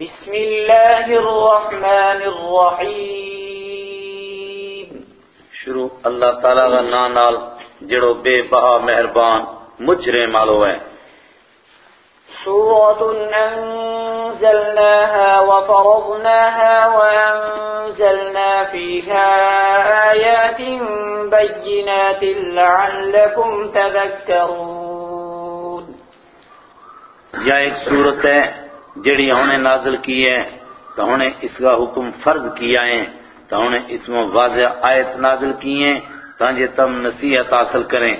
بسم الله الرحمن الرحيم. شروع اللہ تعالیٰ کا نام نال جڑو بے بہا مہربان مجرے مالو ہے سورة أنزلناها وفرضناها وأنزلنا فيها آيات بينات لعلكم تذكرون. یا ایک صورت ہے جڑی ہم نے نازل کی ہے تو ہم نے اس کا حکم فرض کیا ہے تو ہم نے اس میں واضح آیت نازل کی ہیں، تاکہ تم نصیحت حاصل کریں۔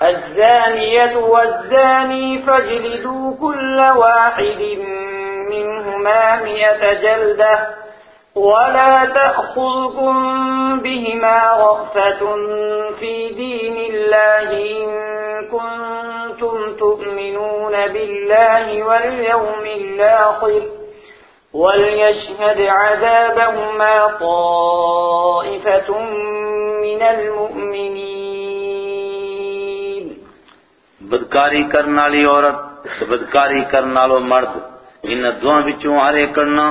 الزانية والزاني فاجلدوا كل واحد منهما مئة جلدة ولا تأخذكم بهما رأفة في دين الله إن كنتم تؤمنون بالله واليوم الآخر وليشهد عذابهما طائفة من المؤمنين. بدکاری کرنے والی عورت، بدکاری کرنے والو مرد، ان دونوں وچوں ہر ایک کرنا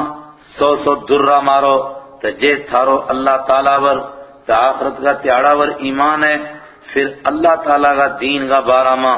سو سو درہ مارو تو جے تھارو اللہ تعالیٰ ور تو آخرت کا تیارا ور ایمان ہے، پھر اللہ تعالیٰ کا دین کا بارہ ماں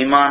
ایمان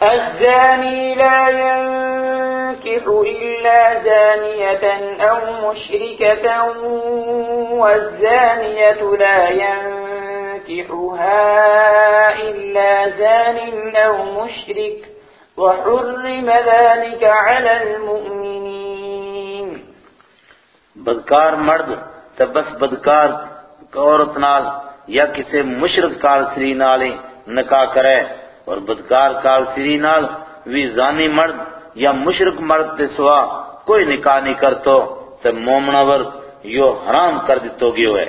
الزانی لا ينكح إلا زانية أو مشركة والزانية لا ينكحها إلا زان أو مشرك وحرم ذلك على المؤمنين بدکار مرد تو بس بدکار عورت نال یا کسی مشرک کال سری نال نکاح کرے اور بدکار کال سری نال وی زانی مرد یا مشرک مرد تے سوا کوئی نکاح نہیں کرتو تے مومنور یو حرام کر دیتو گیو ہے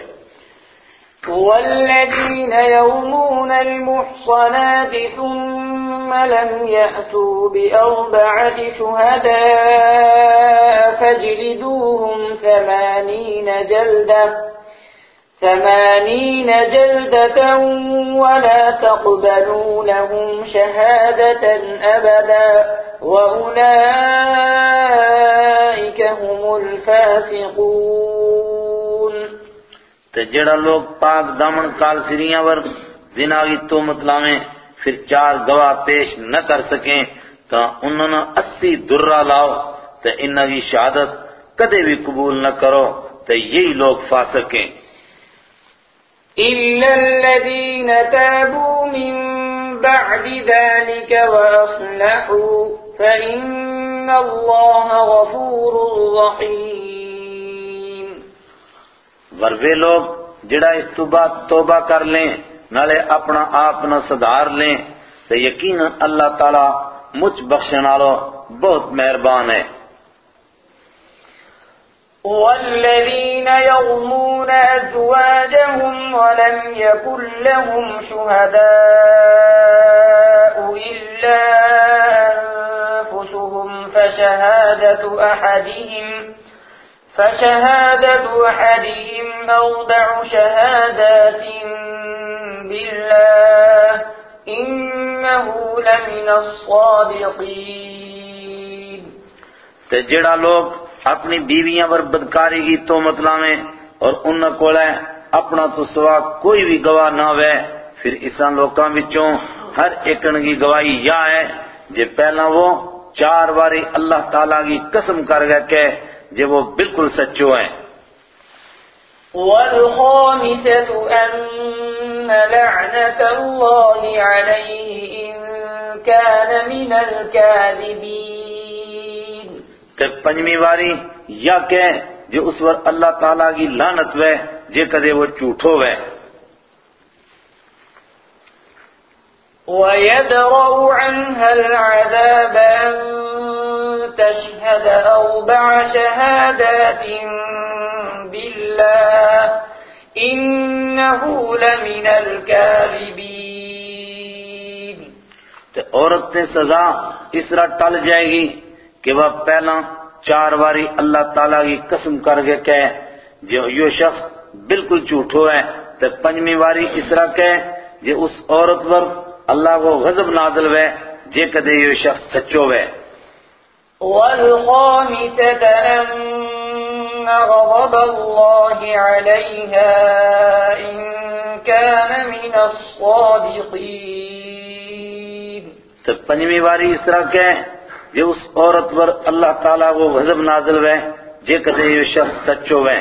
والذين يرمون المحصنات ثم لم يأتوا بأربعة شهداء فاجلدوهم ثمانين جلدة ثمانين جلدة ولا تقبلوا لهم شهادة أبدا وأولئك هم الفاسقون. تے جڑا لوگ پاک دامن کال سریاں ور زنا کی تومت لاویں پھر چار گواہ پیش نہ کر سکیں تو انہوں نے اسی درہ لاؤ تے انہاں کی شہادت کدے بھی قبول نہ کرو تے یہی لوگ فاسق ہیں إلا الذين تابوا من بعد ذلك وأصلحوا فإن الله غفور رحيم۔ ور وہ لوگ جڑا اس تو بعد توبہ کر لیں نالے اپنا آپ نہ سدھار لیں تو یقینا اللہ تعالی مجھ بخشن والو بہت مہربان ہے۔ والذين يرمون أزواجهم ولم يكن لهم شهداء إلا أنفسهم فشهادة أحدهم فشهادة أحدهم أربع شهادات بالله إنه لمن الصادقين. تے جڑا لوگ اپنی بیویاں پر بدکاری کی تومت لاویں اور ان کو لے اپنا تو سوا کوئی بھی گواہ نہ ہوئے پھر اساں لوکاں وچوں ہر ایکن کی گواہی یا ہے جے پہلا وہ چار باری اللہ تعالیٰ کی قسم کر گئے کہ جے وہ بالکل سچو ہیں والخامسة أن لعنة الله عليه إن كان من الكاذبين تے پنجمی باری یا کہ جو اس وقت اللہ تعالیٰ کی لعنت وے جے کدے وہ جھوٹو وے ويدرأ عنها العذاب أن تشهد أربع شهادات بالله إنه لمن الكاذبين. تے عورت سے سزا اس طرح ٹل جائے گی کہ وہ پہلا چار باری اللہ تعالیٰ کی قسم کر کے کہ جو یہ شخص بالکل جھوٹو ہے تے پنجمی واری اس طرح کہ جے اس عورت پر اللہ کو غضب نازل ہوئے جے کدے یہ شخص سچو ہے والخامسة غضب الله عليها إن كان من الصادقين تو پنجمی واری اس طرح کہ جے اس عورت پر اللہ تعالیٰ کو غضب نازل ہوئے جے کدے یہ شخص سچو ہے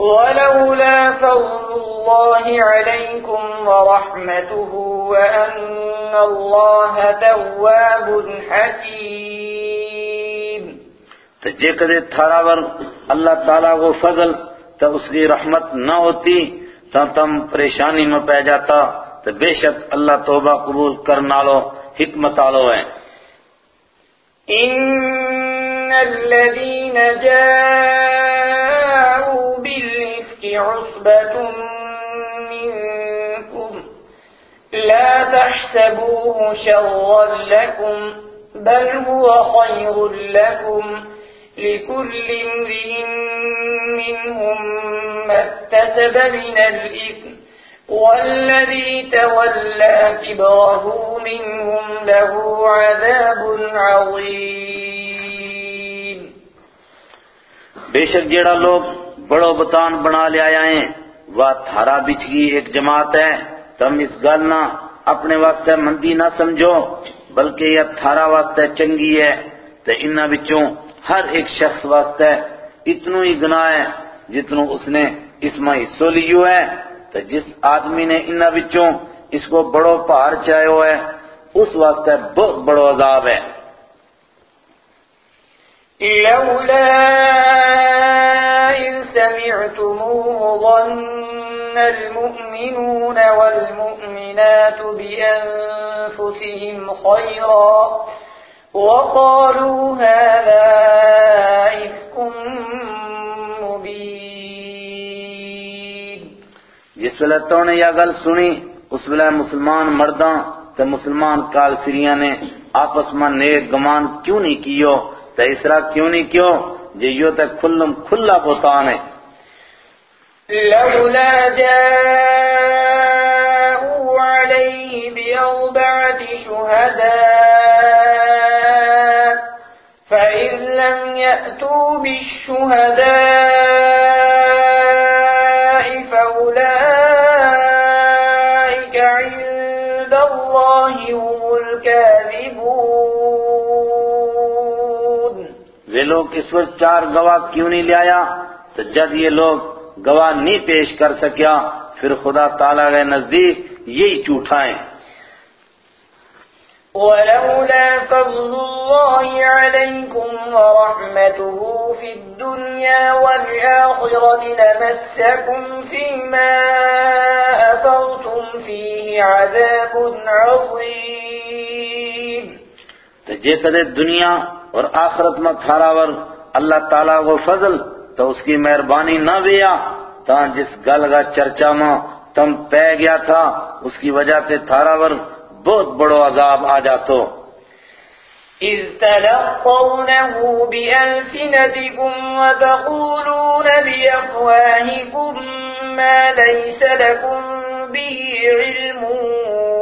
ولولا فضل الله عليكم ورحمته وأن الله تواب حكيم تو جے کدے تھارا ور اللہ تعالیٰ کو فضل تو اس کی رحمت نہ ہوتی، تو تم پریشانی میں پہ جاتا، تو بے شک اللہ توبہ قبول کرنا لو حکمت آلو ہے إن الذين جاءوا بالإفك عصبة منكم لا تحسبوه شرا لكم بل هو خير لكم لكل امرئ منهم ما اكتسب من الإثم، والذي تولى كبره منهم له عذاب عظيم. بے شک جیڑا لوگ بڑو بتان بنا لے آیا ہیں وہ تھارا بچ کی ایک جماعت ہے۔ تم اس گل نہ اپنے واسطے مندی نہ سمجھو، بلکہ یہ تھارا واسطے چنگی ہے۔ تو انہاں بچوں ہر ایک شخص واسطے اتنو ہی گناہ ہے جتنو اس نے اس میں حصو لیو ہے۔ تو جس آدمی نے انہاں بچوں اس کو بڑو پہاڑ چاہے ہو ہے اس واسطے بہت بڑو عذاب ہے۔ لولا إذ سمعتموه ظن المؤمنون والمؤمنات بأنفسهم خيرا۔ وقالوا هذا إفك مبين. جس ویلے تو نے یہ گل سنی اس ویلے مسلمان مرداں تے مسلمان کالفریاں نے آپس میں نیک گمان کیوں نہیں کیو؟ تے اسرا کیوں نہیں کیو جے یو تے کھلم کھلا بوتان ہے؟ لولا جاءوا عليه بأربعة شهداء لم يأتوا بالشهداء فأولئك عند الله هم الكاذبون. وہ لوگ اس وقت چار گواہ کیوں نہیں لے آیا؟ تو جب یہ لوگ گواہ نہیں پیش کر سکیا، پھر خدا تعالیٰ کے نزدیک یہی جھوٹا ہیں ولولا فضل الله عليكم ورحمته في الدنيا والآخرة لمسكم فيما أفضتم فيه عذاب عظيم. تو جے کدے دنیا اور آخرت میں تھاراور اللہ تعالیٰ کو فضل، تو اس کی مہربانی نہ ویا تا جس گل کا چرچا میں تم پہ گیا تھا، اس کی وجہ سے تھاراور بہت بڑو عذاب آ جاتو۔ إذ تلقونه بألسنتكم وتقولون بأفواهكم ما ليس لكم به علم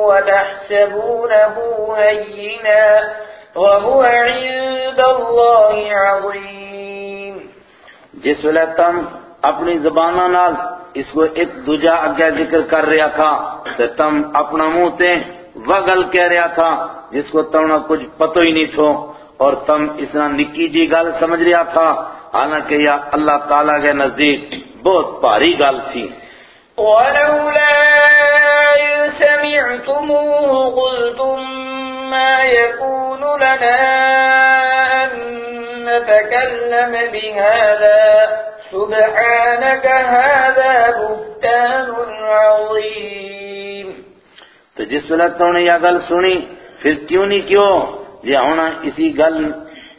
وتحسبونه هينا وهو عند الله عظيم۔ جس ویلے تم اپنی زبانہ نال اس کو ایک دوجا اگے ذکر کر رہا تھا تو تم اپنا منہ تے وہ گل کہہ رہا تھا جس کو تم کچھ پتو ہی نہیں تھو، اور تم اس نے نکی جی گل سمجھ رہا تھا۔ حالانکہ یہ اللہ تعالیٰ کے نزدیک بہت بھاری گل تھی۔ ولولا إذ سمعتموه قلتم ما يكون لنا أن نتكلم بهذا۔ سبحانك هذا بهتان عظيم تو جس وقت تو نے یہ گل سنی پھر کیوں نہیں کیوں؟ یہ ہونا اسی گل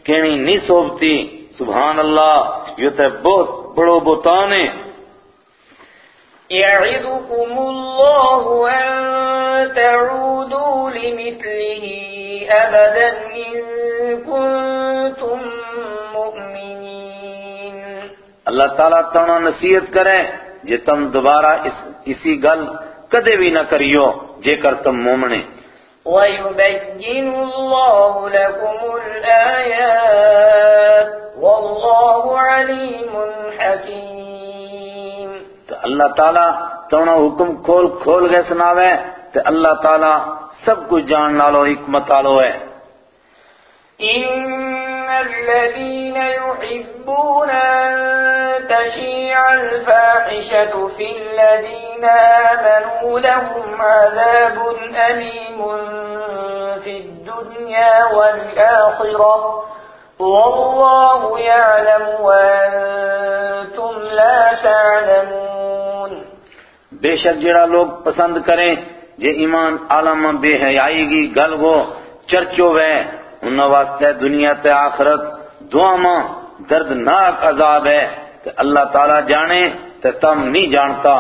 کہنی نہیں سوبتی۔ سبحان اللہ یہ تو بہت بڑو بوتان ہے۔ يعظكم الله أن تعودوا لمثله أبدا إن كنتم مؤمنين اللہ تعالیٰ تمنا نصیحت کرے جے تم دوبارہ اس اسی گل کدے بھی نہ کریو۔ جے کر تم مومنے وَيُبَيِّنُ اللَّهُ لَكُمُ الْآيَاتِ وَاللَّهُ عَلِيمٌ حَكِيمٌ. تو اللہ تعالیٰ تمنا حکم کھول کھول گئے سناوے تو اللہ تعالیٰ سب کچھ جان نالو حکمت آلو ہے۔ الذين يحبون أن تشيع الفاحشة في الذين آمنوا لهم عذاب أليم في الدنيا والآخرة. والله يعلم وأنتم لا تعلمون. بے شک جڑا لوگ پسند کریں جے ایمان عالم بے حیائی گی گل وہ چرچو وے ان واسطے دنیا تے آخرت دعا ماں دردناک عذاب ہے کہ اللہ تعالیٰ جانے تے تم نہیں جانتا۔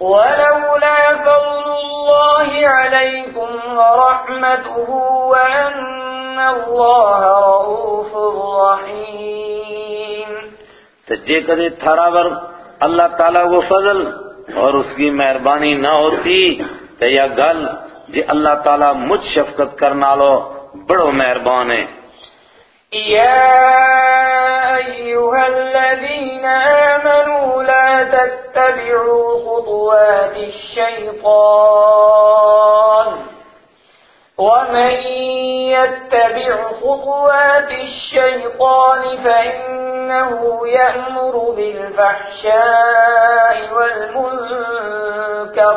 ولولا فضل الله عليكم ورحمته وأن الله رؤوف رحيم۔ تو جے کدے تھارا ور اللہ تعالیٰ وہ فضل اور اس کی مہربانی نہ ہوتی تو یا گل جے اللہ تعالیٰ مجھ شفقت کرنا لو بڑو مہربان ہے يا أيها الذين آمنوا لا تتبعوا خطوات الشيطان. ومن يتبع خطوات الشيطان فإنه يأمر بالفحشاء والمنكر.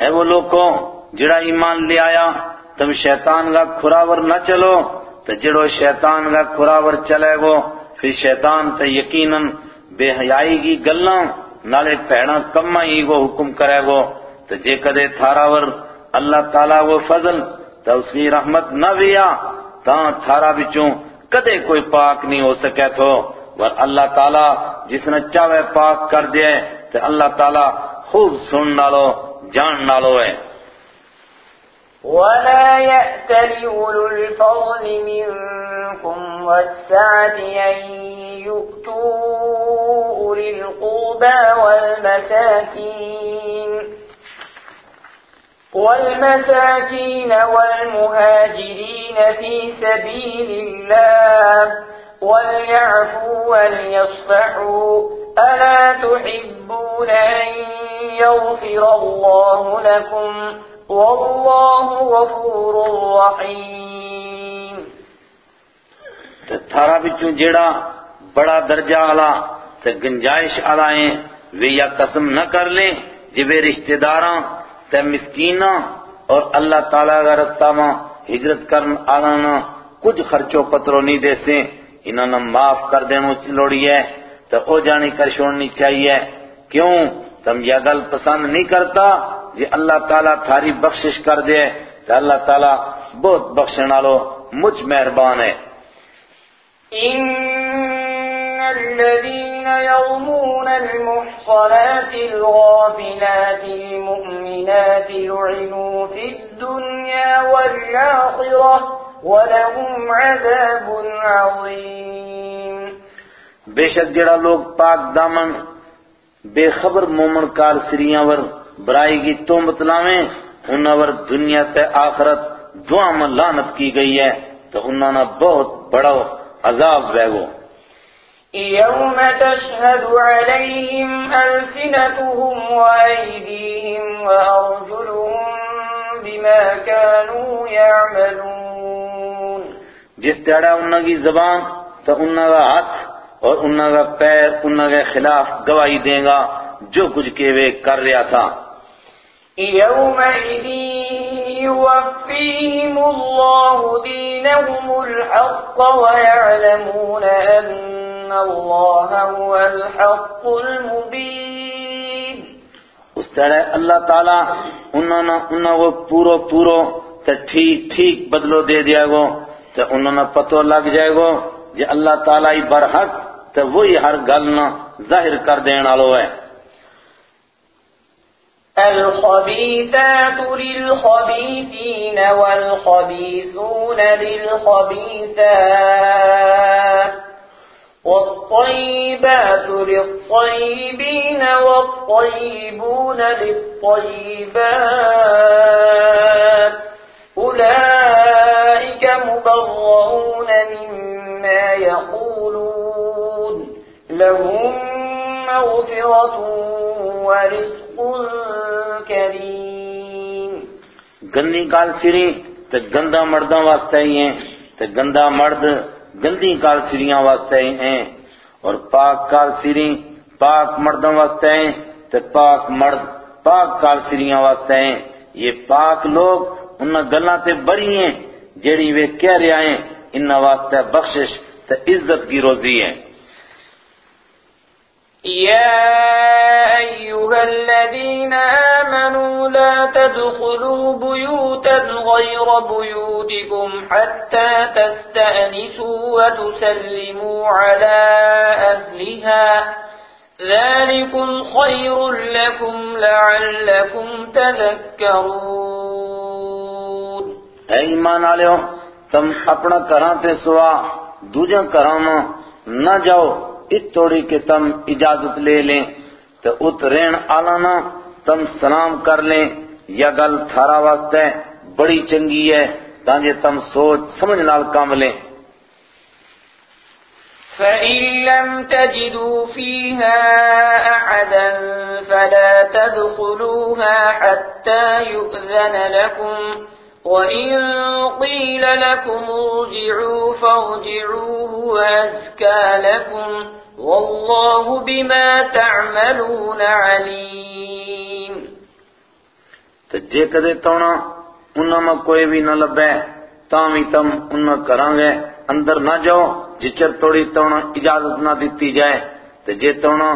اے وہ لوگوں جڑا ایمان لے آیا، تم شیطان کا کھراور نہ چلو تو جڑو شیطان کا کھراور چلے گو، پھر شیطان تے یقیناً بے حیائی کی گلاں، نالے پیڑا کما ہی گو حکم کرے گو۔ تو جے کدے تھاراور اللہ تعالیٰ وہ فضل تو اس کی رحمت نہ بیا تاں تھارا بچوں کدے کوئی پاک نہیں ہو سکے تو ور اللہ تعالیٰ جس نے چاہے پاک کر دے تو اللہ تعالیٰ خوب سن ڈالو جان ڈالو ہے ولا يأتل أولو الفضل منكم والسعة أن يؤتوا أولي القربى والمساكين۔ والمساكين والمهاجرين في سبيل الله وليعفوا وليصفحوا۔ ألا تحبون أن يغفر الله لكم والله غفور رحيم. تے تھارا بچوں جیڑا بڑا درجہ آلا تے گنجائش والا آلائیں وہ یا قسم نہ کر لیں جی جبے رشتہ داراں، تے مسکیناں اور اللہ تعالیٰ کا رستہ ماں ہجرت کرن آلانا کچھ خرچوں پتروں نہیں دے سے انہوں نے معاف کر دینا لوڑی ہے تو او جانی کر چھوڑنی چاہیے۔ کیوں؟ تم یہ گل پسند نہیں کرتا جی اللہ تعالیٰ تھاری بخشش کر دے تو اللہ تعالیٰ بہت بخشنا لو مجھ مہربان ہے۔ إن الذين يرمون المحصنات الغافلات المؤمنات لعنوا في الدنيا والآخرة ولهم عذاب عظيم بے شک جڑا لوگ پاک دامن بے خبر مومن کار سریاں ور برائی کی تو مطلاویں انہاں ور دنیا تے آخرت دعا میں لانت کی گئی ہے تو انہاں نے بہت بڑا عذاب ویگو يوم تشهد عليهم ألسنتهم وأيديهم وأرجلهم بما كانوا يعملون جس تیڑا انہاں کی زبان تو انہاں کا ہاتھ اور انہاں کا پیر انہاں کے خلاف گواہی دیں گا جو کچھ کہ وہ کر رہا تھا۔ يومئذ يوفيهم الله دينهم الحق ويعلمون أن الله هو الحق المبين اس طرح اللہ تعالیٰ انہوں نے انہوں کو پورو پورو تے ٹھیک ٹھیک بدلو دے دیا گو تے انہوں نے پتو لگ جائے گو جے اللہ تعالیٰ ہی برحق تے وہی ہر گل نہ ظاہر کر دین والو ہے۔ الخبيثات للخبيثين والخبيثون للخبيثات والطيبات للطيبين والطيبون للطيبات أولئك مبرؤون مما يقولون لهم مغفرة ورزق کریم گندی کال سری تے گندا مردوں واسطے ہی ہیں، تے گندا مرد گندی کال سریاں واسطے ہی ہیں۔ اور پاک کال سری پاک مردوں واسطے ہیں، تے پاک مرد پاک کال سریاں واسطے ہیں۔ یہ پاک لوگ ان گلاں تے بری ہیں، جیڑی وہ کہہ رہے ہیں ان واسطے بخشش تے عزت کی روزی ہے۔ يا أيها الذين آمنوا لا تدخلوا بيوتا غير بيوتكم حتى تستأنسوا وتسلموا على أهلها. ذلكم خير لكم لعلكم تذكرون. اے ایمان آلیو تم اپنا کراں تے سوا دوجہ کراں نہ جاؤ اس توڑی کے تم اجازت لے لیں، تو ات رین آلانا تم سلام کر لیں۔ یا گل تھارا واسطے بڑی چنگی ہے تانجے تم سوچ سمجھ نال کام لیں۔ فَإِن لَّمْ تَجِدُوا فِيهَا أَحَدًا فَلَا تَدْخُلُوهَا حَتَّى يُؤْذَنَ لَكُمْ۔ وَإِن قِيلَ لَكُمْ ارْجِعُوا فَارْجِعُوا، هُوَ أَزْكَىٰ لَكُمْ۔ واللہ بما تعملون علیم تو جے کدے تونا انہاں میں کوئی بھی نہ لبے تاوی تم انہاں کران گے۔ اندر نہ جاؤ جچر توڑی تونا اجازت نہ دیتی جائے۔ تو جے تونا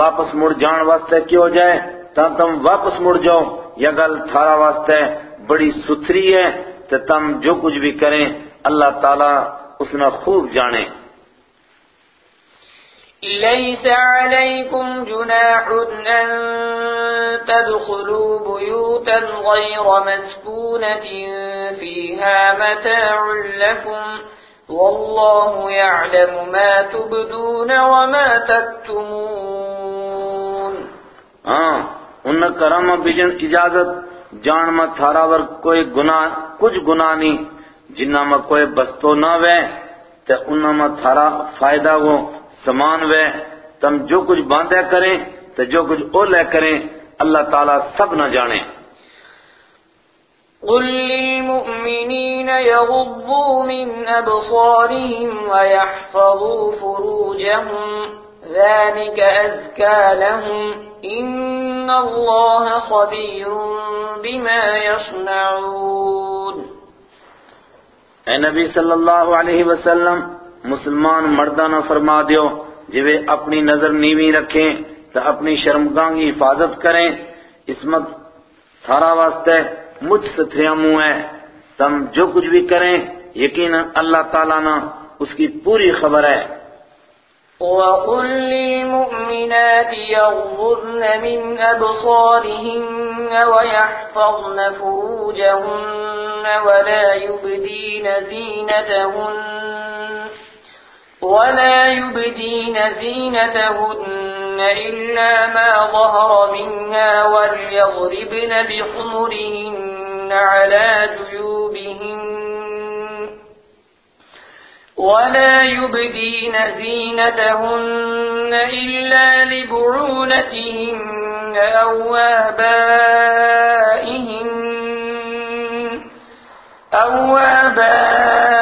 واپس مڑ جان واسطے کیوں جائے تا تم واپس مڑ جاؤ۔ یا گل تھارا واسطے بڑی ستھری ہے تو تم جو کچھ بھی کریں، اللہ تعالیٰ اس نے خوب جانے۔ ليس عليكم جناح أن تدخلوا بيوتا غير مسكونة فيها متاع لكم والله يعلم ما تبدون وما تكتمون. ہاں ان کرم بجن اجازت جان میں تھارا ور کوئی گناہ، کچھ گناہ نہیں، جنہ میں کوئی بستو نہ وے، تے انہ میں تھارا فائدہ وہ سمان وے تم جو کچھ باندھے کریں تو جو کچھ اولے کریں اللہ تعالیٰ سب نہ جانے۔ قل للمؤمنين يغضوا من أبصارهم ويحفظوا فروجهم ذلك أزكى لهم إن الله خبير بما يصنعون۔ اے نبی صلی اللہ علیہ وسلم مسلمان مردانہ فرما دیو جوے اپنی نظر نیوی رکھیں تو اپنی شرمگاہ کی حفاظت کریں۔ اسمت تھارا واسطے مجھ ستھریا منہ ہے۔ تم جو کچھ بھی کریں، یقینا اللہ تعالیٰ نا اس کی پوری خبر ہے۔ وَقُلْ لِلْمُؤْمِنَاتِ يَغْضُضْنَ مِنْ أَبْصَارِهِنَّ وَيَحْفَظْنَ فُرُوجَهُنَّ وَلَا يُبْدِينَ زِينَتَهُنَّ ولا يبدين زينتهن إلا ما ظهر منها وليضربن بخمرهن على جيوبهن ولا يبدين زينتهن إلا لبعولتهن أو آبائهن أو آبائهن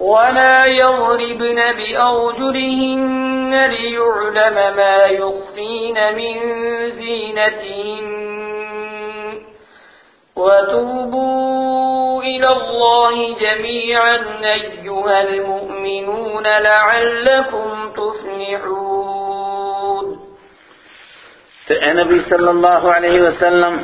ولا يضربن بأرجلهن ليعلم ما يخفين من زينتهن وتوبوا إلى الله جميعا أيها المؤمنون لعلكم تفلحون تو اے نبی صلی اللہ علیہ وسلم،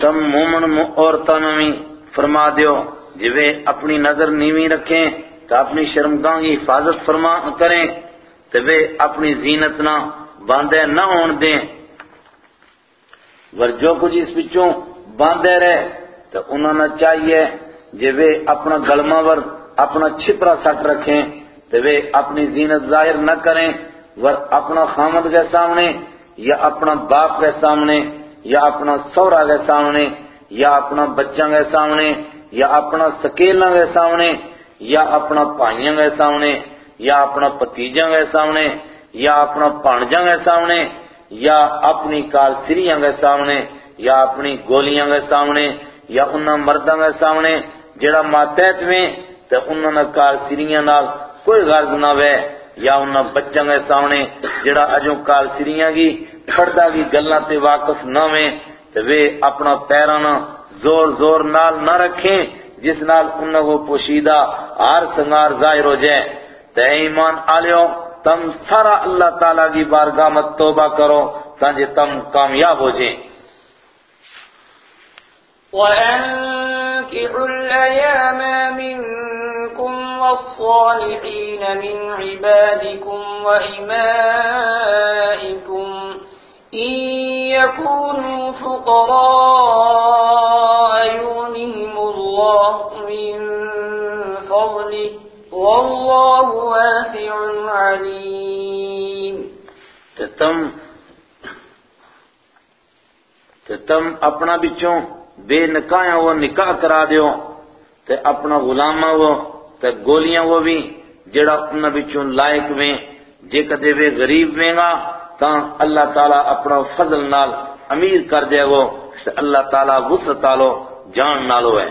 تم مومن عورتوں میں فرما دیو جوے اپنی نظر نیوی رکھیں تو اپنی شرمگاہ کی حفاظت فرما کریں تو وہ اپنی زینت نہ باندھے نہ ہون دیں۔ ور جو کچھ اس پچھوں باندھے رہے تو انہوں نے چاہیے جو وہ اپنا گلما ور اپنا چھپرا سٹ رکھیں تو وہ اپنی زینت ظاہر نہ کریں۔ ور اپنا خامد کے سامنے یا اپنا باپ کے سامنے یا اپنا سورا کے سامنے یا اپنا بچوں کے سامنے یا اپنا سکیلاں کے سامنے یا اپنا پائیاں کے سامنے، یا اپنا پتیجاں کے سامنے، یا اپنا پانجاں کے سامنے، یا اپنی کال سریاں سامنے، یا اپنی گولیاں کے سامنے، یا انہاں مرداں کے سامنے، جڑا ماتحت میں تے انہاں نے کال نال کوئی غرض نہ وے، یا انہاں بچوں کے سامنے جڑا اجوں کال سریاں کی پردہ کی گلاں تے واقف نہ ویں تے وہ اپنا پیراں زور زور نال نہ رکھیں جس نال انہاں کو پوشیدہ ہار سنگار ظاہر ہو جائے تے ایمان آلیو تم سارا اللہ تعالیٰ کی بارگاہ مت توبہ کرو تاکہ تم کامیاب ہو جائیں۔ وأنكحوا الأيام منكم والصالحين من عبادكم وإمائكم إن يكونوا فقراء يغنهم الله من فضله والله واسع عليم. تے تم تے تم اپنا بچوں بے نکاحاں وہ نکاح کرا دیو، تے اپنا غلامہ وہ، تے گولیاں وہ بھی، جڑا انہاں بچوں لائق ویں، جے کدے وہ غریب ویں گا، تاں اللہ تعالیٰ اپنا فضل نال امیر کر دے گو اللہ تعالیٰ وسعت نالو جان نالو ہے۔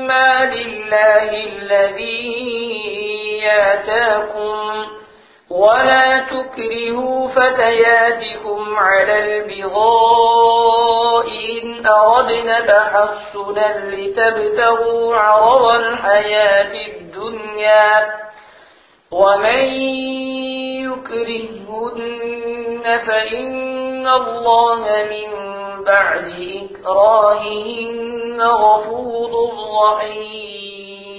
مما لله الذي آتاكم ولا تكرهوا فتياتكم على البغاء إن أردنا تحصنا لتبتغوا عرض الحياة الدنيا ومن يكرهن فإن الله من بعد إكراههن غفور رحيم.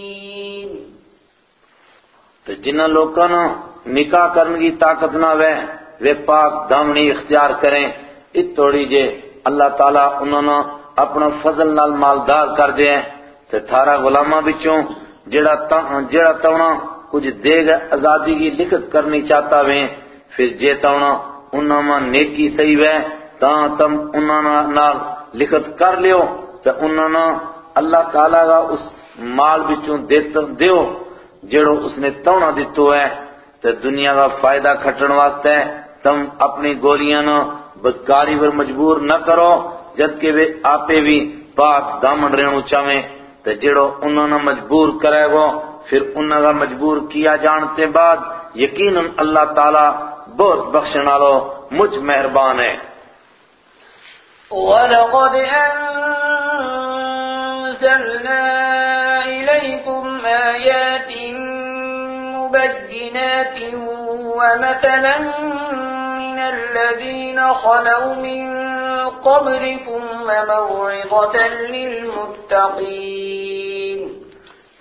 تو جنہ لوگوں نے نکاح کرنے کی طاقت نہ وے وہ پاک دامنی اختیار کریں اس توڑی جے اللہ تعالیٰ انہوں نے اپنا فضل نال مالدار کر دے تے تھارا غلامہ بچوں جڑا جڑا تونا کچھ دے گا آزادی کی لکھت کرنی چاہتا ویں، پھر جے تونا انہوں نے نیکی صحیح وے تاں تم انہوں نے نال لکھت کر لیو تے انہوں نے اللہ تعالیٰ کا اس مال بچوں دیو جڑو اس نے تونا دیتو ہے تے دنیا کا فائدہ کھٹن واسطے تم اپنی گولیاں نو بدکاری پر مجبور نہ کرو جبکہ وہ آپے بھی پاک دامن رہنو چاہیں تے جڑو انہوں نے مجبور کرے گو پھر انہوں کا مجبور کیا جانتے بعد یقیناً اللہ تعالیٰ بہت بخشنا لو مجھ مہربان ہے۔ ولقد أنزلنا إليكم آيات مبينات ومثلا من الذين خلوا من قبلكم وموعظة للمتقين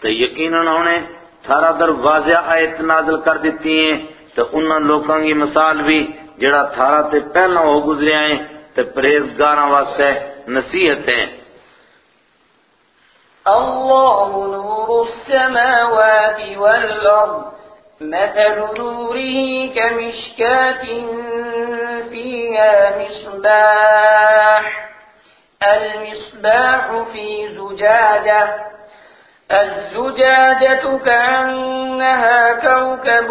تو یقیناً انہوں نے تھارا در واضح آیت نازل کر دیتی ہیں تو انہاں لوکاں کی مثال بھی جڑا تھارا تے پہلا ہو گزرے آئیں تو پریزگاراں واسطے نصیحتیں الله نور السماوات والأرض مثل نوره كمشكاة فيها مصباح المصباح في زجاجة الزجاجة كأنها كوكب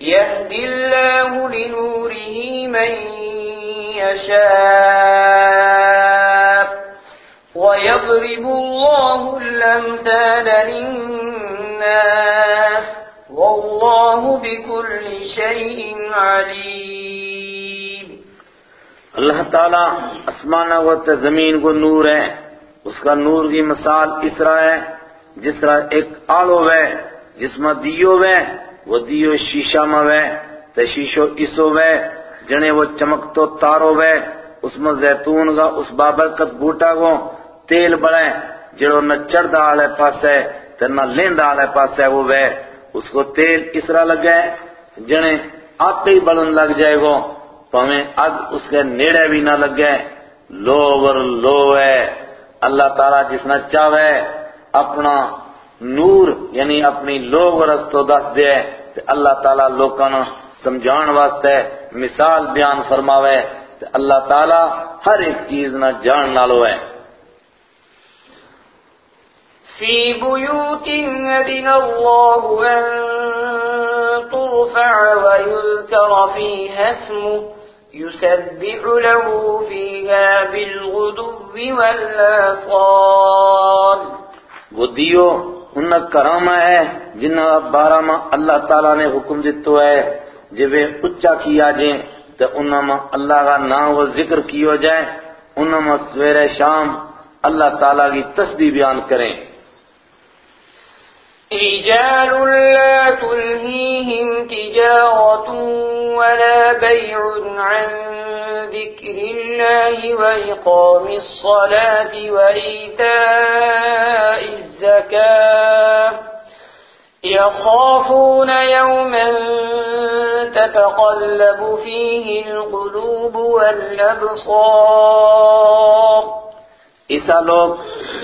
يهدي الله لنوره من يشاء ويضرب الله الأمثال للناس والله بكل شيء عليم. اللہ تعالیٰ اسمانہ و زمین کو نور ہے، اس کا نور کی مثال اس طرح ہے، جس طرح ایک آلو ہے، جس میں دیو ہے وہ دیو شیشہ میں ہے تے شیشو اسو ہے جنے وہ چمک تو تارو ہے اس میں زیتون کا اس بابرکت بوٹا کو تیل بڑھے، جڑو نہ چڑھدا آلے پاس ہے تے نہ لیندا آلے پاس ہے وہ ہے اس کو تیل اس طرح لگے، جنے آتے ہی بلن لگ جائے گو پہمیں اگ اس کے نیڑے بھی نہ لگے لو ور لو ہے اللہ تعالیٰ جس نہ چاہے اپنا نور یعنی اپنی لو ورستو دس دے تے اللہ تعالیٰ لوکاں سمجھان واسطے مثال بیان فرماوے تے اللہ تعالیٰ ہر ایک چیز نہ جان نالو ہے في بيوت أذن الله أن ترفع ويذكر فيها اسمه يسبح له فيها بالغدو والآصال۔ وہ دیو ان کرامہ ہے، جن بارہ ماں اللہ تعالیٰ نے حکم دیتو ہے۔ جب اچا کیا جائیں تو انہاں ماں اللہ کا نام و ذکر کیو جائیں انہاں ماں سویر شام اللہ تعالیٰ کی تسبیح بیان کریں۔ رجال لا تلهيهم تجارة ولا بيع عن ذكر الله وإقام الصلاة وإيتاء الزكاة. يخافون يوما تتقلب فيه القلوب والأبصار. ایسا لوگ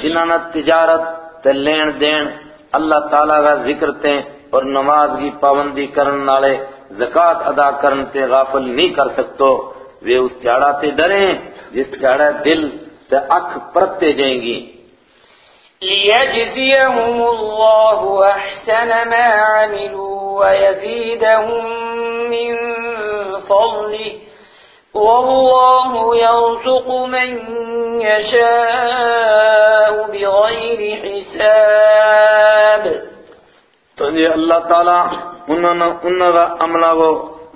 نے تجارت تے دین اللہ تعالیٰ کا ذکر تے اور نماز کی پابندی کرن نالے، زکوٰۃ ادا کرن تے غافل نہیں کر سکتو۔ وہ اس تیاڑا تے ڈریں، جس تیاڑا دل تے اکھ پرتے جائیں گی۔ ليجزيهم الله أحسن ما عملوا ويزيدهم من فضله۔ والله يرزق من يشاء بغير حساب. تو یہ اللہ تعالیٰ انہوں نے انہوں کا عملہ کو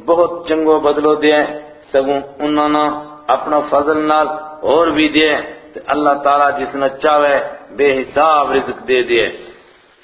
بہت چنگو بدلو دیا سگوں انہوں نے اپنا فضل نال اور بھی دیا اللہ تعالیٰ جس نے چاہے بے حساب رزق دے دیا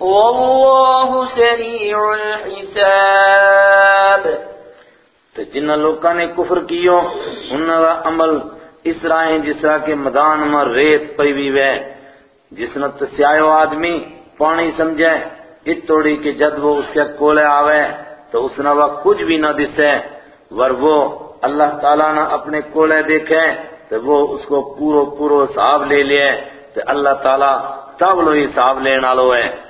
والله سريع الحساب۔ تو جن لوکاں نے کفر کیو انہوں کا عمل اس طرح جس طرح کے میدان میں ریت پئی ہوئی ہے۔ جس نے تسیایو آدمی پانی سمجھے اتوڑی کے جد وہ اس کے کولے آوے، تو اس نے وہ کچھ بھی نہ دسے۔ ور وہ اللہ تعالیٰ نے اپنے کولے دیکھے، تو وہ اس کو پورو پورو حساب لے لیے تو اللہ تعالیٰ تب لو حساب لینا لو ہے۔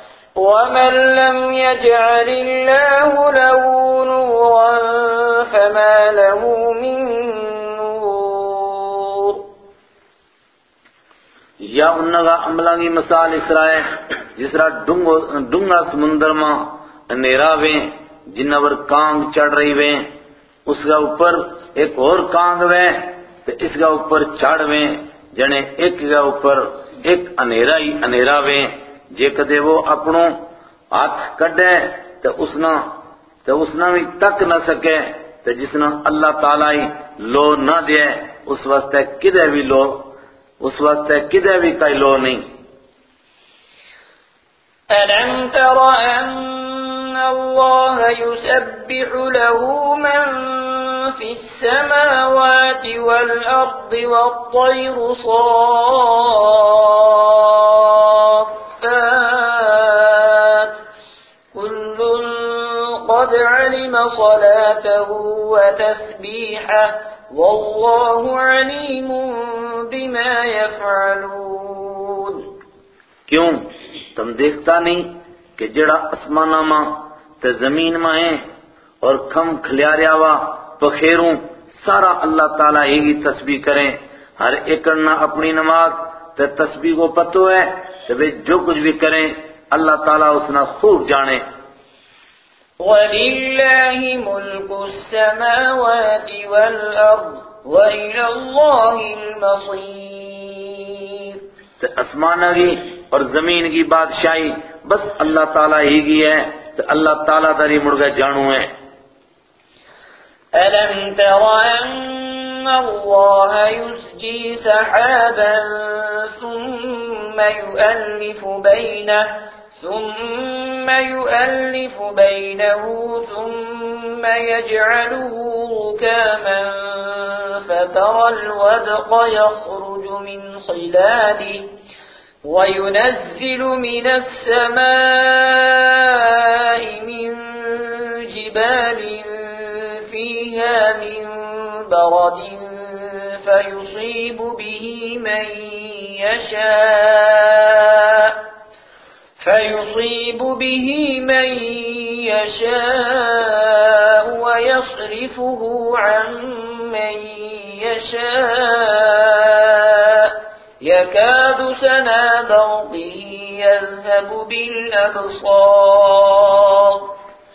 ومن لم يجعل الله له نورا فما له من نور یا انگا عملہ کی مثال اس طرح ہے، جس طرح ڈنگا سمندر میں اندھیرا ویں جن پر کانگ چڑھ رہی ویں، اس کا اوپر ایک اور کانگ ویں تو اس کا اوپر چڑھ ویں، جنے ایک کا اوپر ایک انیرا ہی انیرا ویں۔ جے کدے وہ اپنوں ہاتھ کڈے تو اسنا تو اسنا بھی تک نہ سکے تو جسنا اللہ تعالیٰ ہی لو نہ دے، اس واسطے کدے بھی لو، اس واسطے کدے بھی کئی لو نہیں۔ ألم تر أن الله يسبح له من في السماوات والأرض والطير صار صافات كل قد علم صلاته وتسبيحه والله عليم بما يفعلون کیوں؟ تم دیکھتا نہیں کہ جڑا اسمانہ ماں تے زمین ماں ہیں اور کھم کھلیاریا وا پخیروں سارا اللہ تعالیٰ ہی تسبیح کریں۔ ہر ایک کرنا اپنی نماز تے تسبیح کو پتو ہے وہ جو کچھ بھی کریں اللہ تعالیٰ اس نے خوب جانے۔ وَلِلَّهِ مُلْكُ السَّمَاوَاتِ وَالْأَرْضِ وَإِلَى اللَّهِ الْمَصِيرِ۔ تو اسمانہ کی اور زمین کی بادشاہی بس اللہ تعالیٰ ہی کی ہے تو اللہ تعالیٰ داری مڑ گئے جانو ہے۔ أَلَمْ تَرَ أَنَّ اللَّهَ يُسْجِي سَحَابًا ثُمَّ يُؤَلِّفُ بَيْنَهُ ثم يؤلف بينه ثم يجعله ركاما فترى الودق يخرج من خلاله وينزل من السماء من جبال فيها من برد فيصيب به من يشاء، فيصيب به من يشاء ويصرفه عن من يشاء. يكاد سنا برقه يذهب بالأبصار.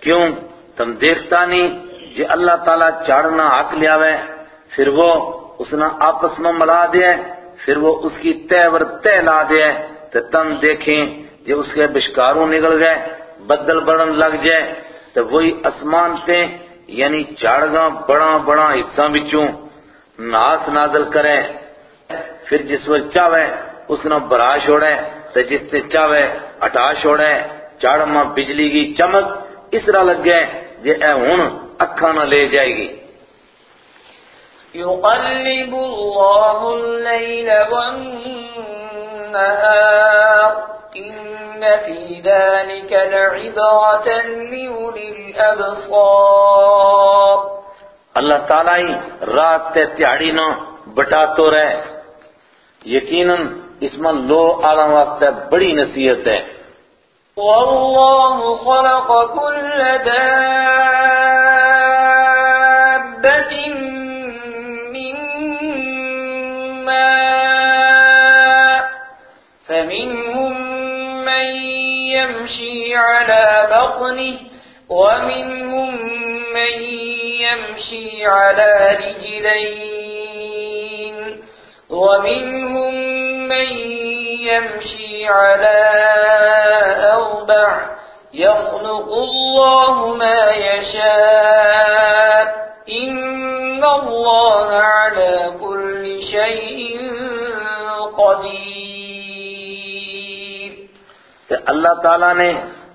کیوں؟ تم دیکھتا نہیں جی اللہ تعالیٰ چاڑنا حق لیا ہے پھر وہ اس نے آپس میں ملا دیا پھر وہ اس کی تہ ور تہ لا دیا تو تم دیکھیں جب اس کے بشکاروں نکل گئے، بدل بڑھن لگ جائے۔ تو وہی اسمان تے یعنی چاڑگا بڑا بڑا حصہ بچوں ناس نازل کرے پھر جس وقت چاہے اس نے برا چھوڑے تو جس سے چاہے ہٹا چھوڑے چاڑ ماں بجلی کی چمک اس طرح لگ گئے جے اے ہن اکھاں نہ لے جائے گی۔ يقلب الله الليل والنهار. إن في ذلك لعبرة لأولي الأبصار. اللہ تعالیٰ ہی رات تے تیاڑی نہ بٹا تو رہے. یقیناً اس میں لو بڑی نصیحت ہے. والله خلق كل دابة على بطنه ومنهم من يمشي على رجلين ومنهم من يمشي على أربع يخلق الله ما يشاء إن الله على كل شيء قدير تے اللہ تعالیٰ نے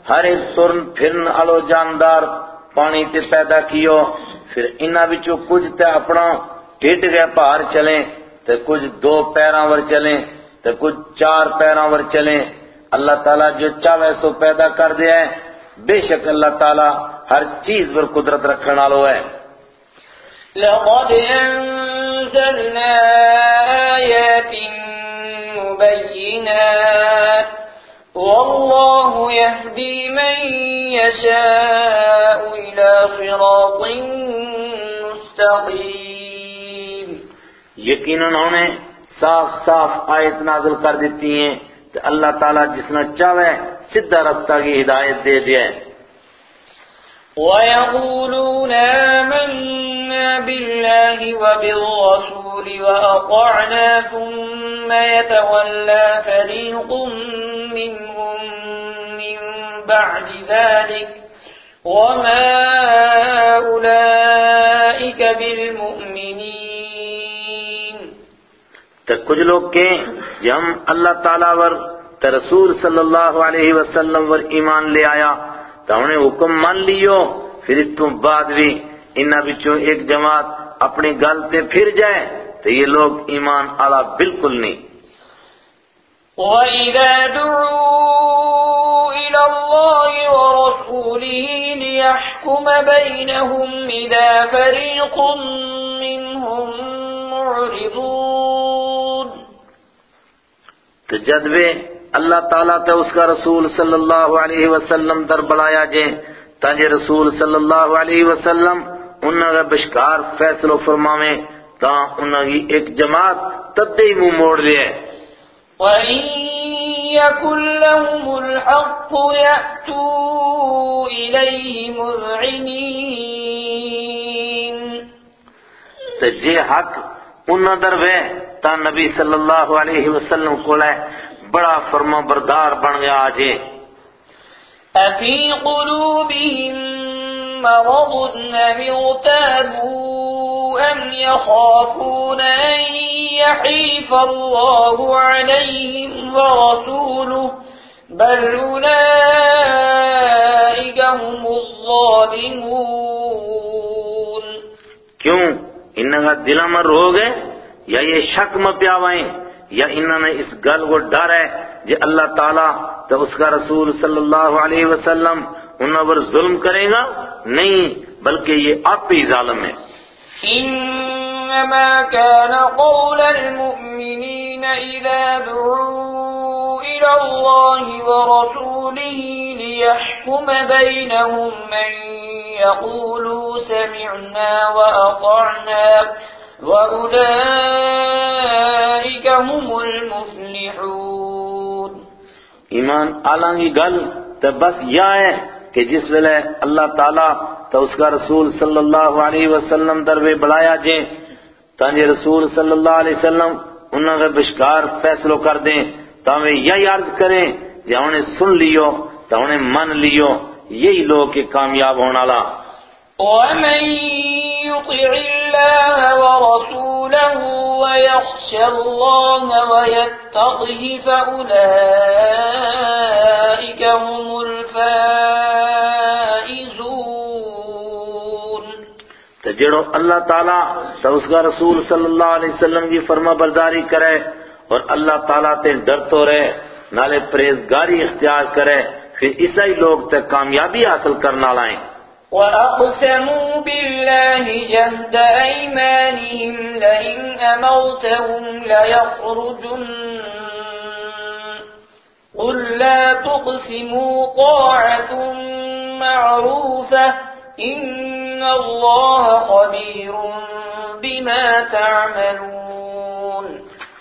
ہر ایک ترن پھرن آلو جاندار پانی تے پیدا کیو۔ پھر انہاں وچوں کچھ تے اپنا ٹھٹ گئے پہار چلیں تے کچھ دو پیراں ور چلیں تے کچھ چار پیراں ور چلیں۔ اللہ تعالیٰ جو چاہے سو پیدا کر دیا ہے۔ بے شک اللہ تعالیٰ ہر چیز پر قدرت رکھنے والو ہے۔ لقد أنزلنا آيات مبينات والله يهدي من يشاء إلى صراط مستقيم. یقیناً انہوں نے صاف صاف آیت نازل کر دیتی ہیں کہ اللہ تعالیٰ جس نے چاہے سدھا رستہ کی ہدایت دے دیا ہے۔ ويقولون آمنا بالله وبالرسول وأطعنا ثم يتولى فريق منهم من بعد ذلك وما أولئك بالمؤمنين تو کچھ لوگ کہیں کہ ہم اللہ تعالیٰ ور رسول صلی اللہ علیہ وسلم ور ایمان لے آیا۔ تو انہیں حکم مان لیو پھر اس تو بعد بھی انہاں بچوں ایک جماعت اپنی گل تے پھر جائے تو یہ لوگ ایمان آلا بالکل نہیں۔ وَإِذَا دُعُوا إِلَى اللَّهِ وَرَسُولِهِ لِيَحْكُمَ بَيْنَهُمْ إِذَا فَرِيقٌ مِّنْهُمْ مُعْرِضُونَ۔ تو جد وے اللہ تعالیٰ تے اس کا رسول صلی اللہ علیہ وسلم در بڑھایا جائیں تاجے رسول صلی اللہ علیہ وسلم انہاں کا بشکار فیصلو فرماویں تا انہاں کی ایک جماعت تب دے ہی منہ موڑ لیا ہے۔ وَإِن يَكُن لَّهُمُ الْحَقُّ يَأْتُوا إِلَيْهِ مُذْعِنِينَ۔ تو جے حق انہاں در وے تا نبی صلی اللہ علیہ وسلم کو لے بڑا فرما بردار بن گیا آجے۔ أَفِي قُلُوبِهِم مَّرَضٌ أَمِ ارْتَابُوا أَمْ يَخَافُونَ أَن يَحِيفَ اللَّهُ عَلَيْهِمْ وَرَسُولُهُ بَلْ أُولَئِكَ هُمُ الظَّالِمُونَ۔ کیوں؟ کا دلہ میں روگ ہے یا یہ شک میں پیاوائیں یا انہوں نے اس گل کو ڈر ہے جے اللہ تعالیٰ تو اس کا رسول صلی اللہ علیہ وسلم انہوں پر ظلم کرے گا؟ نہیں، بلکہ یہ آپ ہی ظالم ہے إنما كان قول المؤمنين إذا دعوا إلى الله ورسوله ليحكم بينهم أن يقولوا سمعنا وأطعنا وأولئك هم المفلحون ایمان آلان کی گل تو بس یہ ہے کہ جس ویلے اللہ تعالیٰ تو اس کا رسول صلی اللہ علیہ وسلم دروے بڑھایا جائیں تانجے رسول صلی اللہ علیہ وسلم انہوں کے بشکار فیصلو کر دیں تو ہمیں یہی عرض کریں کہ انہیں سن لیو تو انہیں من لیو یہی لوگ کے کامیاب ہونا لا ومن يطع الله ورسوله ويخشى الله ويتقه فأولئك هم الفائزون. تو جڑو اللہ تعالیٰ تو اس کا رسول صلی اللہ علیہ وسلم کی فرما برداری کرے اور اللہ تعالیٰ تے ڈرتو رہے، نالے پریزگاری اختیار کرے، پھر عیسائی لوگ تے کامیابی حاصل کرنا لائیں وأقسموا بالله جهد أيمانهم لئن أمرتهم ليخرجن قل لا تقسموا طاعة معروفة إن الله خبير بما تعملون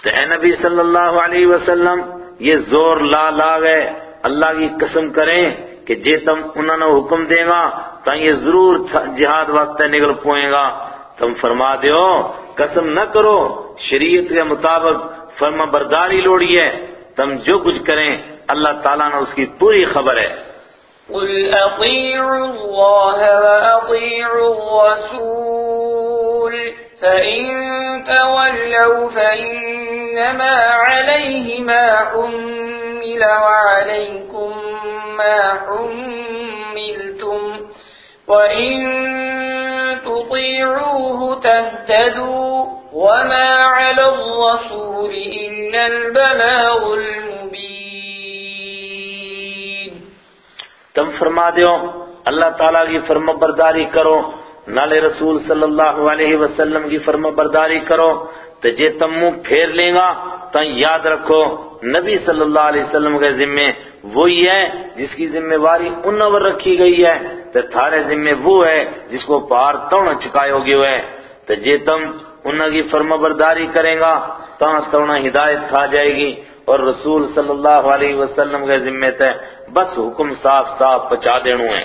تو اے نبی صلی اللہ علیہ وسلم، یہ زور لا لا گئے۔ اللہ کی قسم کریں کہ جے تم انہوں نے حکم دے گا تو یہ ضرور جہاد وقت نکل پوئے گا۔ تم فرما دیو، قسم نہ کرو، شریعت کے مطابق فرما برداری لوڑی ہے۔ تم جو کچھ کریں، اللہ تعالیٰ نے اس کی پوری خبر ہے۔ قل أطيعوا الله وأطيعوا الرسول، فإن تولوا فإنما عليه ما حمل وعليكم ما حملتم۔ وإن تطيعوه تهتدوا وما على الرسول إلا البلاغ المبين تم فرما دیو، اللہ تعالیٰ کی فرم برداری کرو، نالے رسول صلی اللہ علیہ وسلم کی فرم برداری کرو تو جے تم منہ پھیر لیں گا تو یاد رکھو۔ نبی صلی اللہ علیہ وسلم کے ذمے وہی ہے جس کی ذمہ واری ان رکھی گئی ہے تو تھارے ذمے وہ ہے جس کو پار توڑ چکائے ہوگی ہوئے۔ تو جے تم انہوں کی فرم برداری کریں گا تو توڑ ہدایت کھا جائے گی۔ اور رسول صلی اللہ علیہ وسلم کے ذمے تے بس حکم صاف صاف پچا دینو ہے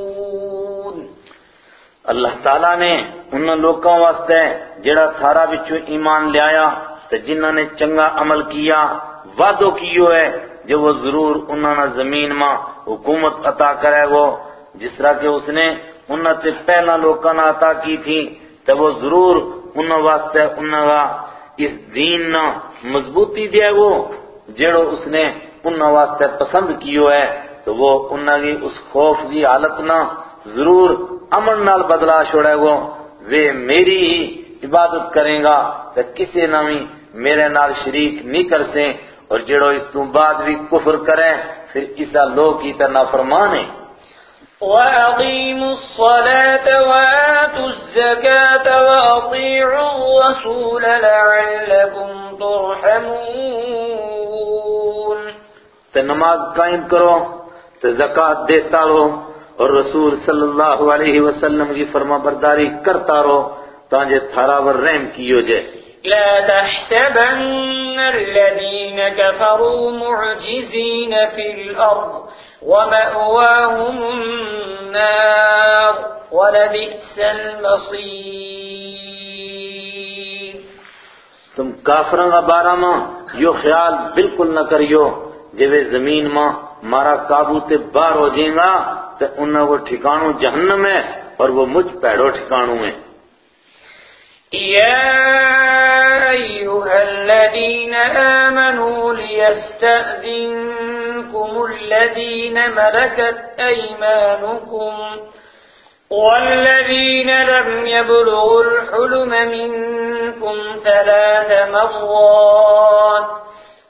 اللہ تعالیٰ نے ان لوگوں واسطے جڑا تھارا بچو ایمان لیا تو جنہوں نے چنگا عمل کیا، وعدو کیو ہے جو وہ ضرور انہوں نے زمین ماں حکومت عطا کرے گو، جس طرح کہ اس نے انہوں سے پہلا لوگوں نے عطا کی تھی تو وہ ضرور انہوں واسطے انہوں کا اس دین نہ مضبوطی دے گو، جڑو اس نے انہوں واسطے پسند کیو ہے تو وہ انہوں کی اس خوف کی حالت نہ ضرور امن نال بدلا چھوڑے گو وہ میری ہی عبادت کریں گا تو کسی نہ بھی میرے نال شریک نہیں کر سیں۔ اور جڑو اس تو بعد بھی کفر کریں پھر اسا لوگ کی طرح فرمانے وَأَقِيمُوا الصَّلَاةَ وَآتُوا الزَّكَاةَ وَأَطِيعُوا الرَّسُولَ لَعَلَّكُمْ تُرْحَمُونَ۔ تو نماز قائم کرو تو زکاة دیتا رہو۔ اور رسول صلی اللہ علیہ وسلم کی فرما برداری کرتا رہو تانجے تھارا ور رحم کیو جائے لا تحسبن الذين كفروا معجزين في الأرض ومأواهم النار ولبئس المصير تم کافروں کا بارہ ماں یہ خیال بالکل نہ کریو جب زمین ماں مارا قابو تے باہر ہو جائیں گا۔ تو انہوں کو ٹھکانو جہنم ہے اور وہ مجھ پیڑو ٹھکانو ہے يا أيها الذين آمنوا ليستأذنكم الذين ملكت أيمانكم والذين لم يبلغوا الحلم منكم ثلاث مرات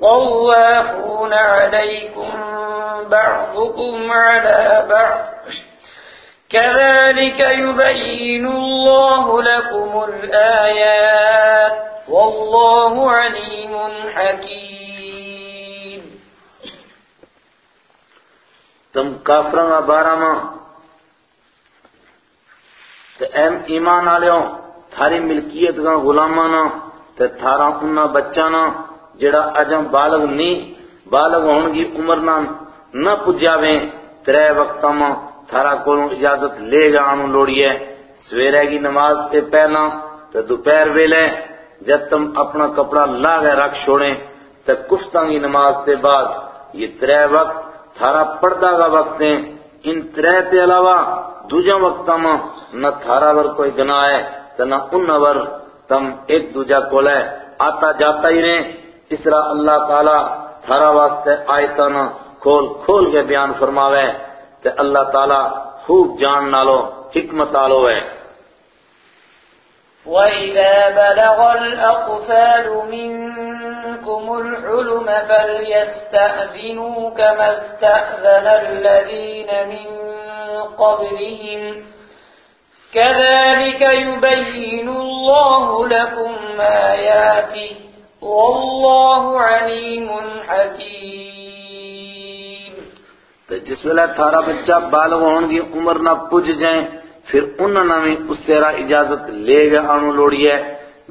طوافون عليكم بعضكم على بعض. كذلك يبين الله لكم الآيات. والله عليم حكيم. تم کافروں کا بارہ تو ایم ایمان آلیوں تھاری ملکیت کا غلامانا تو تھارا انہا بچانا جڑا اجم بالغ نہیں، بالغ ہون کی عمر نہ نہ پجاویں، ترے وقتاں ماں تھارا کولوں اجازت لے جانو لوڑیے سویرے کی نماز تے پہلا تو دوپہر ویلے، جب تم اپنا کپڑا لا گئے رکھ چھوڑیں تو کفتاں کی نماز تے بعد۔ یہ ترے وقت تھارا پردہ کا وقت ہیں۔ ان ترے تے علاوہ دوجہ وقتا میں نہ تھارا ور کوئی گناہ ہے تو نہ ان ور تم ایک دوجہ کول آتا جاتا ہی رہیں۔ اس طرح اللہ تعالی تھارا واسطے آیتا کھول کھول کے بیان فرماوے کہ اللہ تعالی خوب جان نالو حکمت آلو ہے۔ وَإِذَا بَلَغَ الْأَطْفَالُ مِنكُمُ الْحُلُمَ فَلْيَسْتَأْذِنُوا كَمَا اسْتَأْذَنَ الَّذِينَ مِن قَبْلِهِمْ كَذَلِكَ يُبَيِّنُ اللَّهُ لَكُمْ آيَاتِهِ وَاللَّهُ عَلِيمٌ حَكِيمٌ تو جس ویلے تھارا بچہ بالغ ہون گی، عمر نہ پوج جائیں، پھر انہوں نے بھی اس سے اجازت لے گئے آنو لوڑی ہے،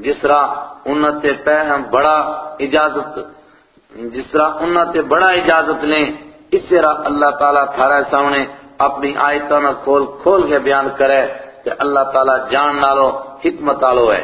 جس راہ انہوں تے پہن بڑا اجازت، جس راہ انہوں تے بڑا اجازت لیں، اس سے راہ اللہ تعالیٰ تھارا سامنے اپنی آیتوں نہ کھول کھول کے بیان کرے کہ اللہ تعالیٰ جان نالو حکمت آلو ہے۔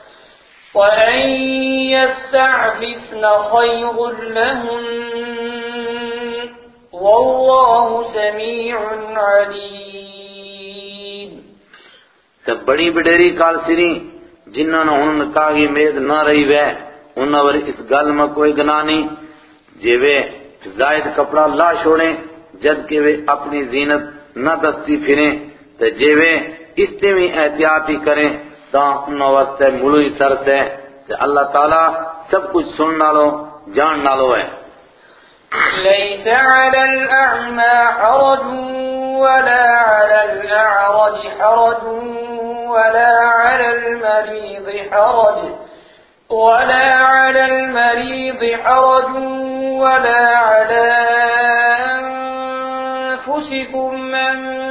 وأن يستعففن خير لهن والله سميع عليم تب بڑی بڑیری کال سری جنہوں نے انہوں نے کہا کہ مید نہ رہی وے انہوں نے اس گل میں کوئی گناہ نہیں۔ جے وہ زائد کپڑا لا چھوڑیں جد کہ وہ اپنی زینت نہ دستی پھریں تو جے وہ اس سے بھی احتیاط ہی کریں انہوں واسطے ملوئی سر سے کہ اللہ تعالیٰ سب کچھ سن نالو جان نالو ہے۔ ليس على الأعمى حرج ولا على الأعرج حرج ولا على المريض حرج. ولا على المريض حرج ولا على أنفسكم أن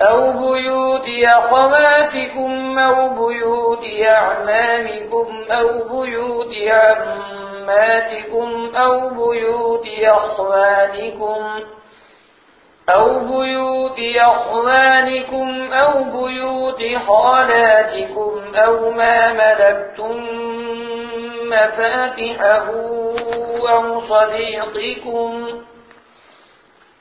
بيوت أخواتكم أو بيوت أعمامكم أو بيوت عماتكم أو بيوت أخوانكم أو بيوت أخوانكم أو بيوت خالاتكم أو ما ملكتم مفاتحه أو صديقكم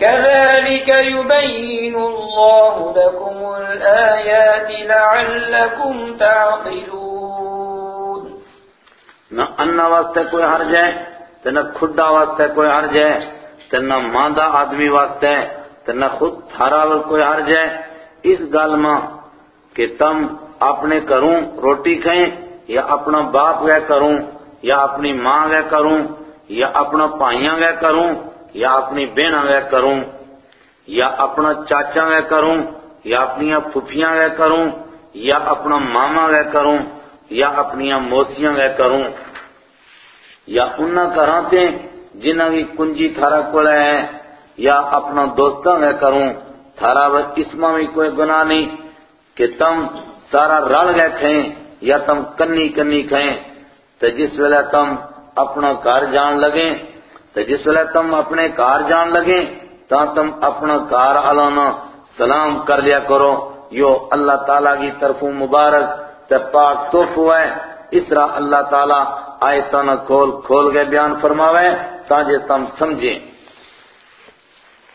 كذلك يبين الله لكم الآيات لعلكم تعقلون نہ انہ واسطے کوئی حرج ہے تو نہ کھڈا واسطے کوئی حرج ہے تو نہ ماندہ آدمی واسطے تو نہ خود تھارا کوئی حرج ہے۔ اس گل میں کہ تم اپنے کروں روٹی کھائیں یا اپنا باپ گئے کروں یا اپنی ماں گئے کروں یا اپنا پائیاں گئے کروں یا اپنی بہناں گئے کروں، یا اپنا چاچا گئے کروں، یا اپنی پھپھیاں گئے کروں، یا اپنا ماما گئے کروں، یا اپنی موسیاں گئے کروں۔ یا انہاں کراتے جنہاں کی کنجی تھارا کولے ہے، یا اپنا دوستاں گئے کروں۔ تھارا وہ اسما میں کوئی گناہ نہیں کہ تم سارا رل گئے کھائیں یا تم کنی کنی کھائیں تو جس ویلے تم اپنا گھر جان لگیں تو جس ویلے تم اپنے کار جان لگیں تو تم اپنا کار علانا سلام کر لیا کرو۔ یو اللہ تعالیٰ کی طرف مبارک تے پاک تحفہ ہے اس طرح اللہ تعالیٰ آیتاں کھول کھول کے بیان فرماوے تاکہ تم سمجھیں۔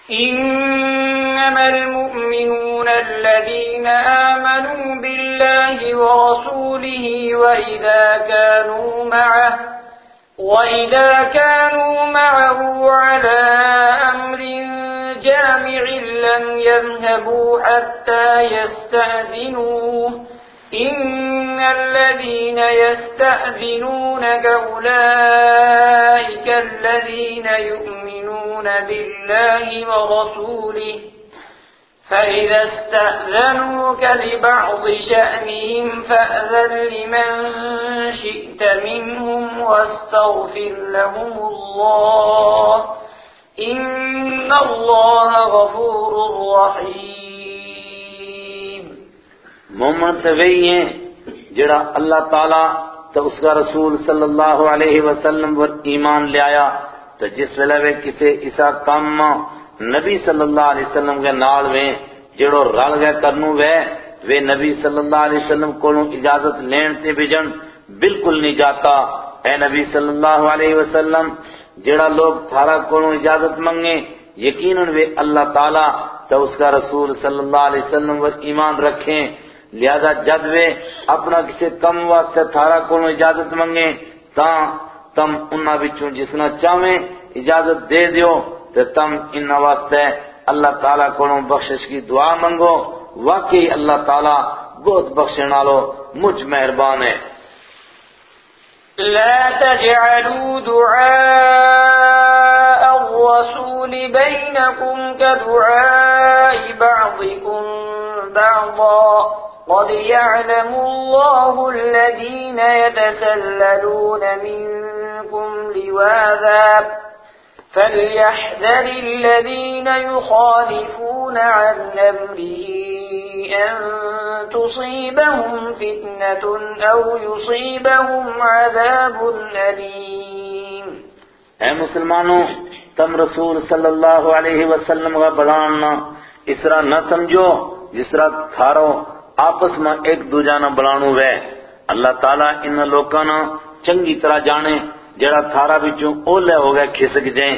إنما المؤمنون الذين آمنوا بالله ورسوله وإذا كانوا معه وإذا كانوا معه على أمر جامع لم يذهبوا حتى يستأذنوه إن الذين يستأذنونك أولئك الذين يؤمنون بالله ورسوله فإذا استأذنوك لبعض شأنهم فأذن لمن شئت منهم واستغفر لهم الله إن الله غفور رحيم مومن تے وہی ہیں، جڑا اللہ تعالیٰ تو اس کا رسول صلی اللہ علیہ وسلم پر ایمان لے آیا، تو جس ویلے وہ کسے اسا کام نبی صلی اللہ علیہ وسلم کے نال میں جڑو رل گئے کرنو وے وہ نبی صلی اللہ علیہ وسلم کو اجازت لین تے بجن بالکل نہیں جاتا۔ اے نبی صلی اللہ علیہ وسلم جڑا لوگ تھارا کو اجازت منگے، یقیناً وہ اللہ تعالیٰ تو اس کا رسول صلی اللہ علیہ وسلم پر ایمان رکھیں۔ لہذا جد وے اپنا کسی کم واسطے تھارا کو اجازت منگے تا تم انہاں بچوں جسنا چاہیں اجازت دے دیو۔ تو تم ان واسطے اللہ تعالیٰ کو بخشش کی دعا منگو۔ واقعی اللہ تعالیٰ بہت بخشن والو مجھ مہربان ہے۔ لا تجعلوا دعاء الرسول بينكم كدعاء بعضكم بعضا۔ قد يعلم الله الذين يتسللون منكم لواذا۔ فليحذر الذين يخالفون عن أمره أن تصيبهم فتنة أو يصيبهم عذاب أليم اے مسلمانوں، تم رسول صلی اللہ علیہ وسلم کا بلاننا اس طرح نہ سمجھو، جس طرح تھارو آپس میں ایک دوجہ نہ بلانو وے۔ اللہ تعالیٰ ان لوکاں چنگی طرح جانے جڑا تھارا بچوں اولے ہو گئے، کھسک جائیں۔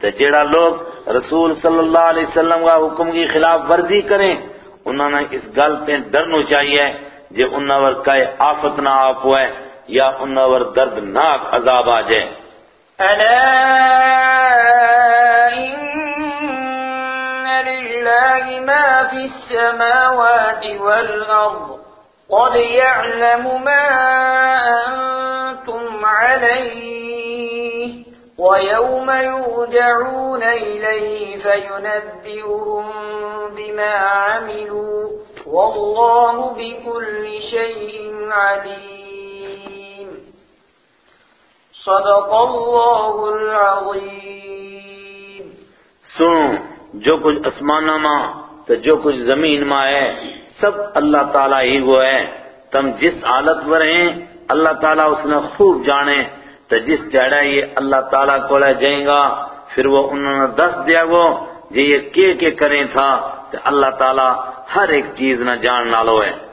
تے جڑا لوگ رسول صلی اللہ علیہ وسلم کا حکم کی خلاف ورزی کریں انہوں نے اس گل پہ ڈرنو چاہیے جے انہوں ور کئے آفت نہ آپ ہوئے یا انہوں ور دردناک عذاب آ جائے۔ ألا إن لله ما في السماوات والأرض قد يعلم ما أنتم عليه ويوم يرجعون إليه فينبئهم بما عملوا والله بكل شيء عليم. صدق الله العظيم. سنو جو کچھ اسمانہ ماں تو جو کچھ زمین ماں ہے سب اللہ تعالیٰ ہی وہ ہے تم جس حالت پر ہیں اللہ تعالیٰ اس نے خوب جانے۔ تو جس جڑا یہ اللہ تعالیٰ کو لے جائیں گا، پھر وہ انہوں نے دس دیا گو جی یہ کے کے کریں تھا۔ تو اللہ تعالیٰ ہر ایک چیز نہ جان نالو ہے۔